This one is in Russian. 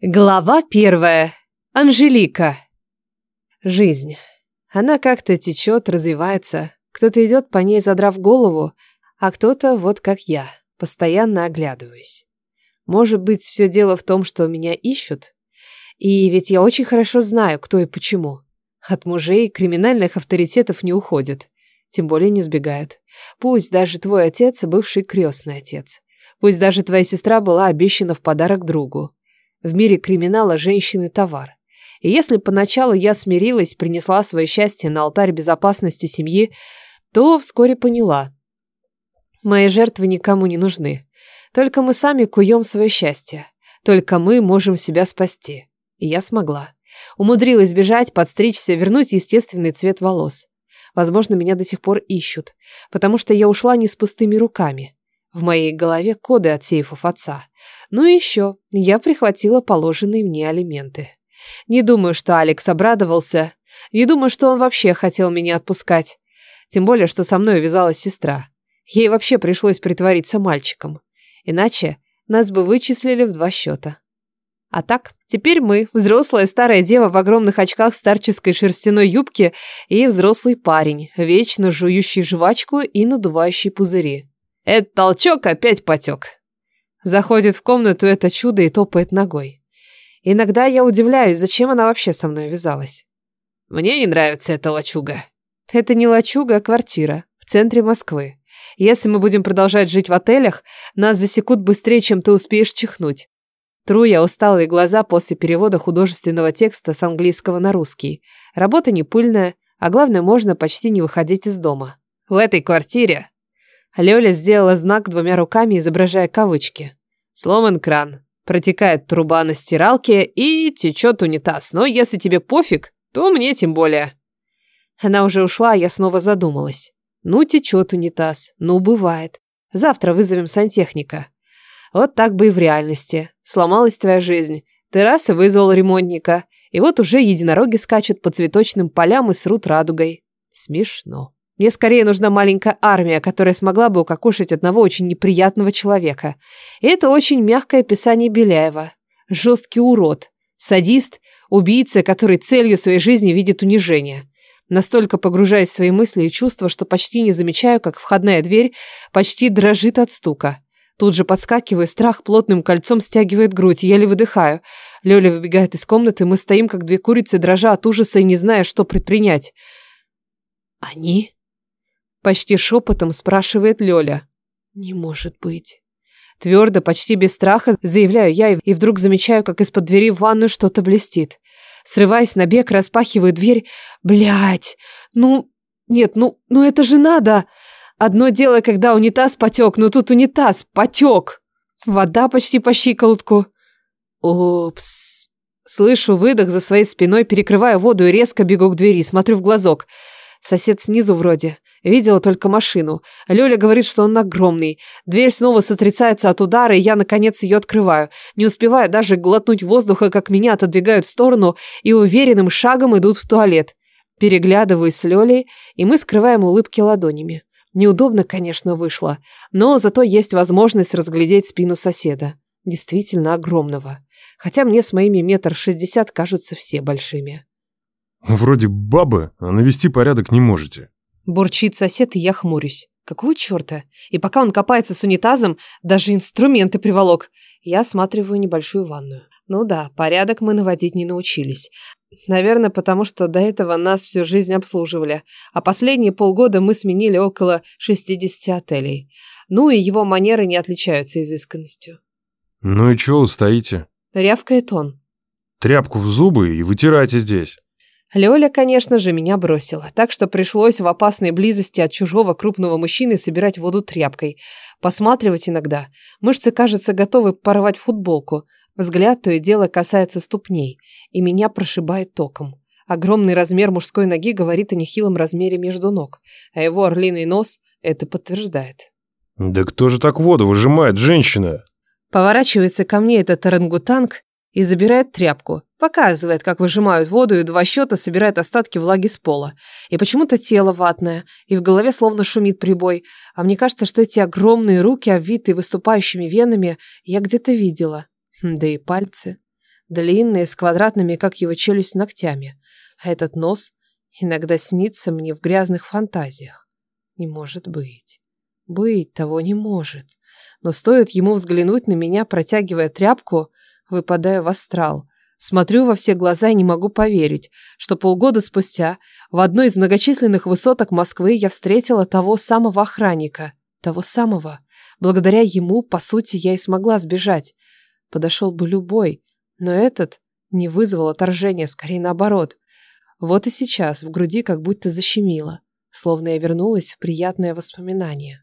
Глава первая. Анжелика. Жизнь. Она как-то течет, развивается. Кто-то идет по ней, задрав голову, а кто-то, вот как я, постоянно оглядываясь. Может быть, все дело в том, что меня ищут? И ведь я очень хорошо знаю, кто и почему. От мужей криминальных авторитетов не уходят, тем более не сбегают. Пусть даже твой отец – бывший крестный отец. Пусть даже твоя сестра была обещана в подарок другу. В мире криминала женщины – товар. И если поначалу я смирилась, принесла свое счастье на алтарь безопасности семьи, то вскоре поняла. Мои жертвы никому не нужны. Только мы сами куем свое счастье. Только мы можем себя спасти. И я смогла. Умудрилась бежать, подстричься, вернуть естественный цвет волос. Возможно, меня до сих пор ищут, потому что я ушла не с пустыми руками. В моей голове коды от сейфов отца. Ну и еще, я прихватила положенные мне алименты. Не думаю, что Алекс обрадовался. Не думаю, что он вообще хотел меня отпускать. Тем более, что со мной вязалась сестра. Ей вообще пришлось притвориться мальчиком. Иначе нас бы вычислили в два счета. А так, теперь мы, взрослая старая дева в огромных очках старческой шерстяной юбке и взрослый парень, вечно жующий жвачку и надувающий пузыри. Этот толчок опять потек. Заходит в комнату это чудо и топает ногой. Иногда я удивляюсь, зачем она вообще со мной вязалась. Мне не нравится эта лачуга. Это не лачуга, а квартира в центре Москвы. Если мы будем продолжать жить в отелях, нас засекут быстрее, чем ты успеешь чихнуть. Тру я усталые глаза после перевода художественного текста с английского на русский. Работа не пыльная, а главное, можно почти не выходить из дома. В этой квартире Лёля сделала знак двумя руками, изображая кавычки. Сломан кран. Протекает труба на стиралке и течет унитаз. Но если тебе пофиг, то мне тем более. Она уже ушла, а я снова задумалась. Ну, течет унитаз. Ну, бывает. Завтра вызовем сантехника. Вот так бы и в реальности. Сломалась твоя жизнь. Ты раз и вызвал ремонтника. И вот уже единороги скачут по цветочным полям и срут радугой. Смешно. Мне скорее нужна маленькая армия, которая смогла бы укокошить одного очень неприятного человека. И это очень мягкое описание Беляева. Жесткий урод. Садист, убийца, который целью своей жизни видит унижение. Настолько погружаясь в свои мысли и чувства, что почти не замечаю, как входная дверь почти дрожит от стука. Тут же подскакиваю, страх плотным кольцом стягивает грудь, еле выдыхаю. Лёля выбегает из комнаты, мы стоим, как две курицы, дрожа от ужаса и не зная, что предпринять. «Они?» Почти шепотом спрашивает Лёля. Не может быть. Твердо, почти без страха, заявляю я и вдруг замечаю, как из-под двери в ванную что-то блестит. Срываясь на бег, распахиваю дверь. Блять, ну... Нет, ну, ну это же надо. Одно дело, когда унитаз потек, но тут унитаз потек. Вода почти по щиколотку. Упс. Слышу выдох за своей спиной, перекрываю воду и резко бегу к двери, смотрю в глазок. Сосед снизу вроде. Видела только машину. Лёля говорит, что он огромный. Дверь снова сотрясается от удара, и я, наконец, ее открываю. Не успеваю даже глотнуть воздуха, как меня отодвигают в сторону и уверенным шагом идут в туалет. Переглядываюсь с Лёлей, и мы скрываем улыбки ладонями. Неудобно, конечно, вышло, но зато есть возможность разглядеть спину соседа. Действительно огромного. Хотя мне с моими метр шестьдесят кажутся все большими. Вроде бабы, а навести порядок не можете. Бурчит сосед, и я хмурюсь. Какого черта? И пока он копается с унитазом, даже инструменты приволок. Я осматриваю небольшую ванную. Ну да, порядок мы наводить не научились. Наверное, потому что до этого нас всю жизнь обслуживали. А последние полгода мы сменили около 60 отелей. Ну и его манеры не отличаются изысканностью. Ну и чего стоите? Рявкает он. Тряпку в зубы и вытирайте здесь. Лёля, конечно же, меня бросила, так что пришлось в опасной близости от чужого крупного мужчины собирать воду тряпкой. Посматривать иногда. Мышцы, кажется, готовы порвать футболку. Взгляд то и дело касается ступней, и меня прошибает током. Огромный размер мужской ноги говорит о нехилом размере между ног, а его орлиный нос это подтверждает. «Да кто же так воду выжимает, женщина?» Поворачивается ко мне этот орангутанг и забирает тряпку, показывает, как выжимают воду и два счета собирает остатки влаги с пола. И почему-то тело ватное, и в голове словно шумит прибой, а мне кажется, что эти огромные руки, обвитые выступающими венами, я где-то видела. Хм, да и пальцы. длинные, с квадратными, как его челюсть, ногтями. А этот нос иногда снится мне в грязных фантазиях. Не может быть. Быть того не может. Но стоит ему взглянуть на меня, протягивая тряпку, выпадаю в астрал. Смотрю во все глаза и не могу поверить, что полгода спустя в одной из многочисленных высоток Москвы я встретила того самого охранника. Того самого. Благодаря ему, по сути, я и смогла сбежать. Подошел бы любой, но этот не вызвал отторжения, скорее наоборот. Вот и сейчас в груди как будто защемило, словно я вернулась в приятное воспоминание.